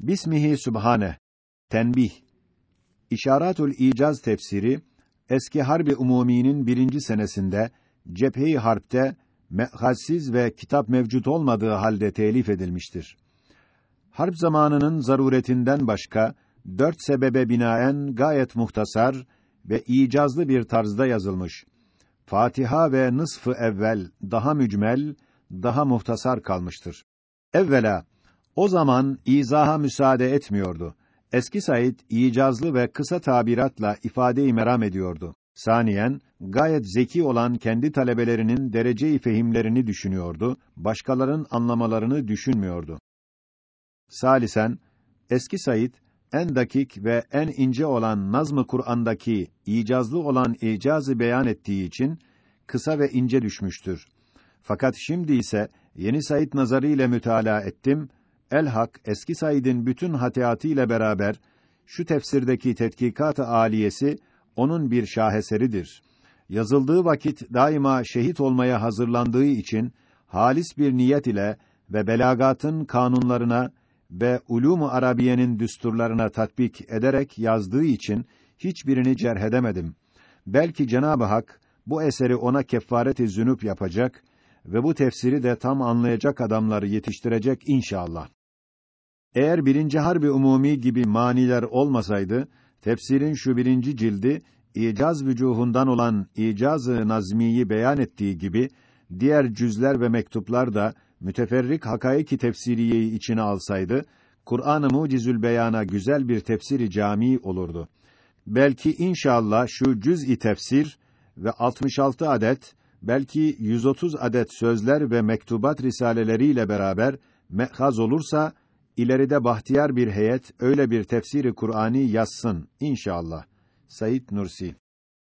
Bismihi Sübhane. Tenbih. İşaratul İcaz tefsiri eski Harbi Umumi'nin birinci senesinde Cephe-i Harp'te mehazsiz ve kitap mevcut olmadığı halde telif edilmiştir. Harp zamanının zaruretinden başka dört sebebe binaen gayet muhtasar ve icazlı bir tarzda yazılmış. Fatiha ve nısfı evvel daha mücmel, daha muhtasar kalmıştır. Evvela o zaman izaha müsaade etmiyordu. Eski Said icazlı ve kısa tabiratla ifade-i meram ediyordu. Saniyen gayet zeki olan kendi talebelerinin derece-i fehimlerini düşünüyordu, başkalarının anlamalarını düşünmüyordu. Salisen eski Said en dakik ve en ince olan nazm-ı Kur'an'daki icazlı olan icazı beyan ettiği için kısa ve ince düşmüştür. Fakat şimdi ise yeni Said nazarı ile mütalaa ettim. El-Hak eski Said'in bütün hatiatı ile beraber şu tefsirdeki tetkikat-ı aliyesi onun bir şaheseridir. Yazıldığı vakit daima şehit olmaya hazırlandığı için halis bir niyet ile ve belagatın kanunlarına ve ulûm-u arabiyenin düsturlarına tatbik ederek yazdığı için hiçbirini cerh edemedim. Belki Cenab-ı Hak bu eseri ona kefaret-i zünub yapacak ve bu tefsiri de tam anlayacak adamları yetiştirecek inşallah. Eğer birinci harbi umumi gibi maniler olmasaydı, tefsirin şu birinci cildi, icaz vücuhundan olan icaz-ı nazmiyi beyan ettiği gibi, diğer cüzler ve mektuplar da müteferrik hakaiki tefsiriyeyi içine alsaydı, Kur'an-ı Mucizül Beyan'a güzel bir tefsiri cami olurdu. Belki inşallah şu cüz-i tefsir ve 66 adet, belki 130 adet sözler ve mektubat risaleleriyle beraber mehaz olursa ileride bahtiyar bir heyet öyle bir tefsiri Kur'ani yazsın inşallah. Sayit Nursi